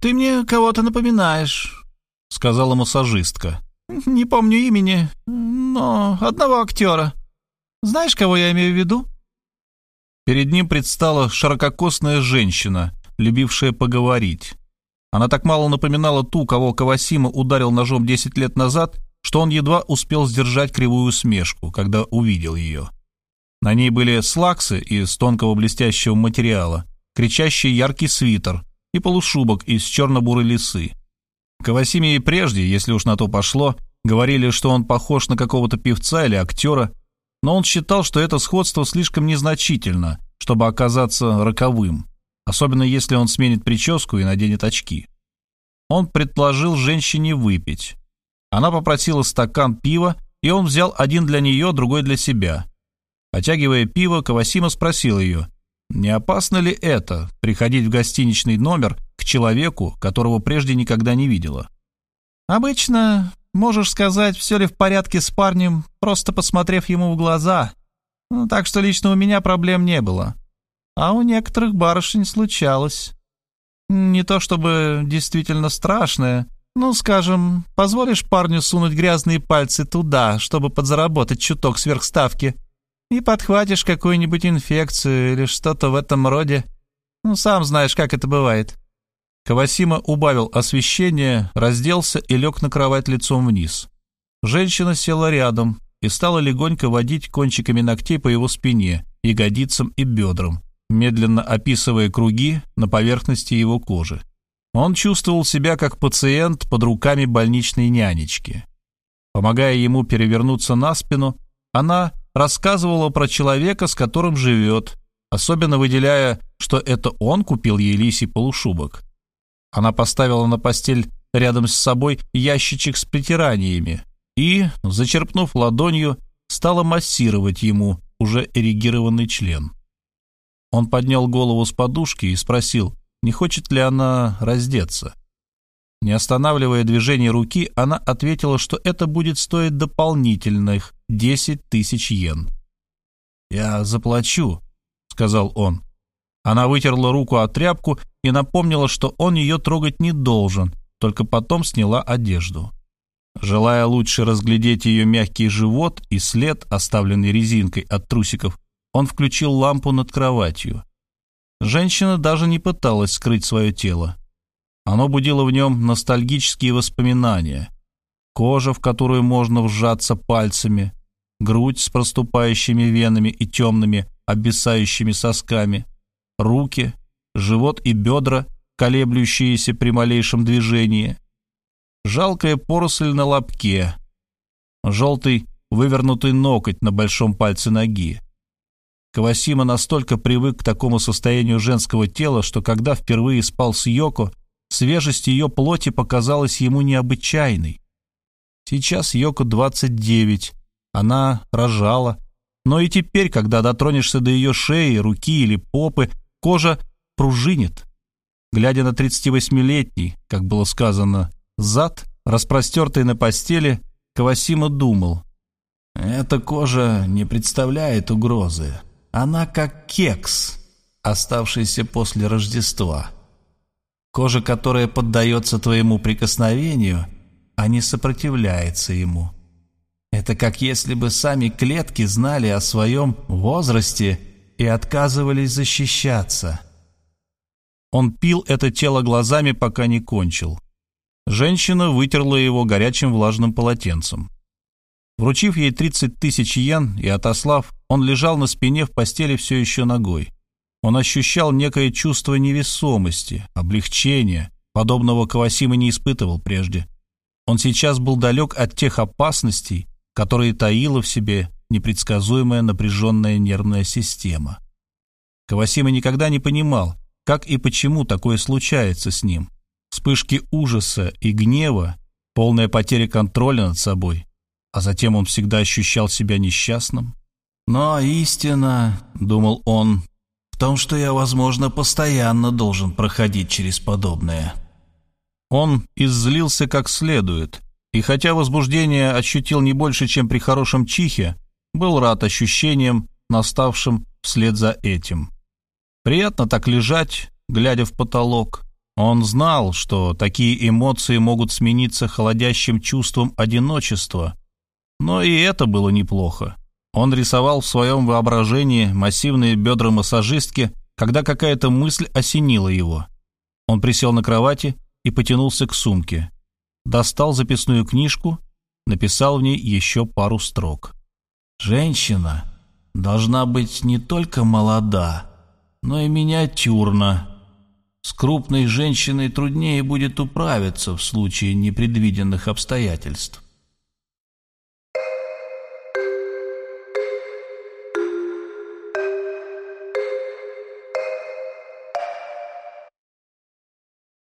ты мне кого-то напоминаешь», — сказала массажистка. «Не помню имени, но одного актера. Знаешь, кого я имею в виду?» Перед ним предстала ширококосная женщина, любившая поговорить. Она так мало напоминала ту, кого Кавасима ударил ножом 10 лет назад, что он едва успел сдержать кривую усмешку, когда увидел ее. На ней были слаксы из тонкого блестящего материала, кричащий яркий свитер и полушубок из черно-бурой лисы. Кавасиме и прежде, если уж на то пошло, говорили, что он похож на какого-то певца или актера, но он считал, что это сходство слишком незначительно, чтобы оказаться роковым, особенно если он сменит прическу и наденет очки. Он предложил женщине выпить. Она попросила стакан пива, и он взял один для нее, другой для себя. Потягивая пиво, Кавасима спросил ее, не опасно ли это, приходить в гостиничный номер к человеку, которого прежде никогда не видела? «Обычно можешь сказать, все ли в порядке с парнем, просто посмотрев ему в глаза. Ну, так что лично у меня проблем не было. А у некоторых барышень случалось. Не то чтобы действительно страшное, ну, скажем, позволишь парню сунуть грязные пальцы туда, чтобы подзаработать чуток сверхставки, и подхватишь какую-нибудь инфекцию или что-то в этом роде. Ну, сам знаешь, как это бывает». Кавасима убавил освещение, разделся и лег на кровать лицом вниз. Женщина села рядом и стала легонько водить кончиками ногтей по его спине, ягодицам и бедрам, медленно описывая круги на поверхности его кожи. Он чувствовал себя как пациент под руками больничной нянечки. Помогая ему перевернуться на спину, она рассказывала про человека, с которым живет, особенно выделяя, что это он купил ей лисий полушубок. Она поставила на постель рядом с собой ящичек с притираниями и, зачерпнув ладонью, стала массировать ему уже эрегированный член. Он поднял голову с подушки и спросил, не хочет ли она раздеться. Не останавливая движение руки, она ответила, что это будет стоить дополнительных 10 тысяч йен. «Я заплачу», — сказал он. Она вытерла руку от тряпку и напомнила, что он ее трогать не должен, только потом сняла одежду. Желая лучше разглядеть ее мягкий живот и след, оставленный резинкой от трусиков, он включил лампу над кроватью. Женщина даже не пыталась скрыть свое тело. Оно будило в нем ностальгические воспоминания. Кожа, в которую можно вжаться пальцами, грудь с проступающими венами и темными, обвисающими сосками, руки, живот и бедра, колеблющиеся при малейшем движении, жалкая поросль на лобке, желтый вывернутый ноготь на большом пальце ноги. Кавасима настолько привык к такому состоянию женского тела, что когда впервые спал с Йоко, Свежесть ее плоти показалась ему необычайной. Сейчас Йоко 29, она рожала, но и теперь, когда дотронешься до ее шеи, руки или попы, кожа пружинит. Глядя на 38-летний, как было сказано, зад, распростертый на постели, Кавасима думал. «Эта кожа не представляет угрозы. Она как кекс, оставшийся после Рождества». Кожа, которая поддается твоему прикосновению, а не сопротивляется ему. Это как если бы сами клетки знали о своем возрасте и отказывались защищаться. Он пил это тело глазами, пока не кончил. Женщина вытерла его горячим влажным полотенцем. Вручив ей 30 тысяч йен и отослав, он лежал на спине в постели все еще ногой. Он ощущал некое чувство невесомости, облегчения, подобного Кавасима не испытывал прежде. Он сейчас был далек от тех опасностей, которые таила в себе непредсказуемая напряженная нервная система. Кавасима никогда не понимал, как и почему такое случается с ним. Вспышки ужаса и гнева, полная потеря контроля над собой, а затем он всегда ощущал себя несчастным. «Но истина, — думал он, том, что я, возможно, постоянно должен проходить через подобное. Он излился как следует, и хотя возбуждение ощутил не больше, чем при хорошем чихе, был рад ощущениям, наставшим вслед за этим. Приятно так лежать, глядя в потолок, Он знал, что такие эмоции могут смениться холодящим чувством одиночества, но и это было неплохо. Он рисовал в своем воображении массивные бедра массажистки, когда какая-то мысль осенила его. Он присел на кровати и потянулся к сумке. Достал записную книжку, написал в ней еще пару строк. «Женщина должна быть не только молода, но и миниатюрна. С крупной женщиной труднее будет управиться в случае непредвиденных обстоятельств.